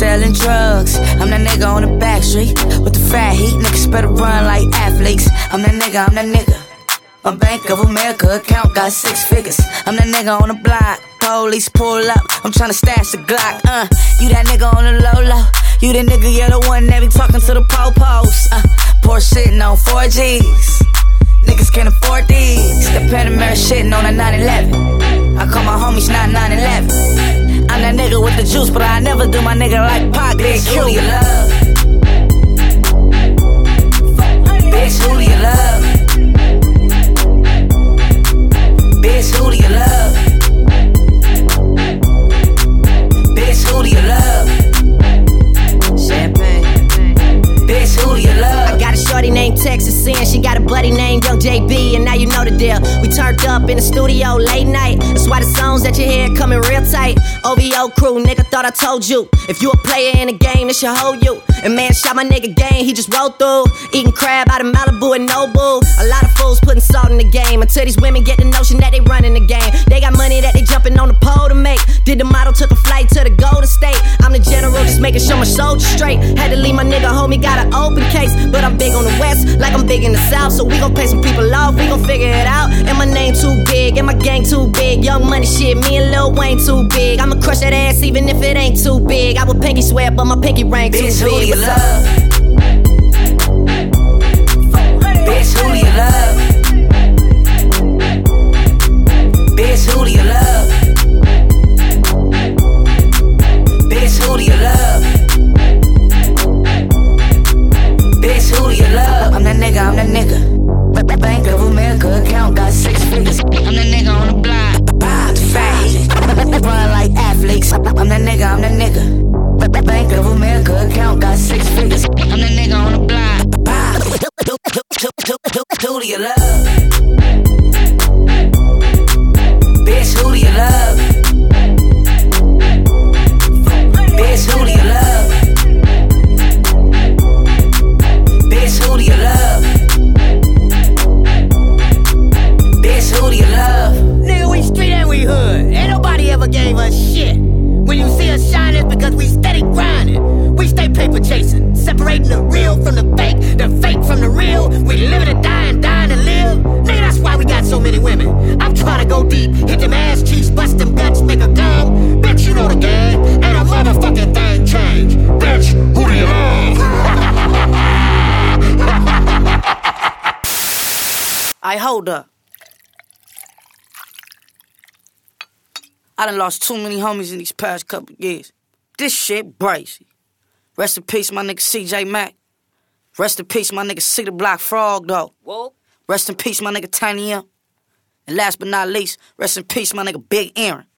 selling drugs. I'm that nigga on the back street with the fat heat. Niggas better run like athletes. I'm that nigga, I'm that nigga. My Bank of America account got six figures. I'm that nigga on the block. Police pull up. I'm tryna stash the Glock. Uh, you that nigga on the low low. You the nigga, you're the one that be talking to the po-pos. Uh, poor shitting on 4Gs. Niggas can't afford these. The Panamera shitting on a 911. I call my homies the juice, but I never do my nigga like Pac. Bitch, who you love? JB, and now you know the deal. We turned up in the studio late night. That's why the songs that you hear coming real tight. OVO crew, nigga, thought I told you. If you a player in the game, this should hold you. And man, shot my nigga game, he just rolled through. Eating crab out of Malibu and Nobu. A lot of fools putting salt in the game. Until these women get the notion that they running the game. They got money that they jumping on the pole to make. Did the model, took a flight to the Golden State. I'm the general, just making sure my soldiers straight. Had to leave my nigga homie, got an open case. But I'm big on the west, like I'm big in the south. So we gon' pay some people off, we gon' figure it out. And my name too big, and my gang too big. Young money shit, me and Lil Wayne too big. I'ma crush that ass even if it ain't too big. I would pinky swear, but my pinky ring too Bitch, who big. you up? love? Love? I'm that nigga, I'm that nigga. Bank of America account got six figures. I'm that nigga on the block. Shit. When you see us shine, it's because we steady grinding. We stay paper chasing, separating the real from the fake, the fake from the real. We live to die and dying to live. Nigga, that's why we got so many women. I'm trying to go deep, hit them ass cheeks, bust them guts, make a come. Bitch, you know the game. A motherfucking thing change. Bitch, who do you love? I hold up. I done lost too many homies in these past couple years. This shit brazy. Rest in peace, my nigga CJ Mack. Rest in peace, my nigga C the Block Frog, though. Whoa. Rest in peace, my nigga Tiny M. And last but not least, rest in peace, my nigga Big Aaron.